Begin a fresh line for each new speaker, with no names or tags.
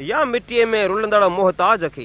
या मिटीअ में रुलंदड़ मोहताज खे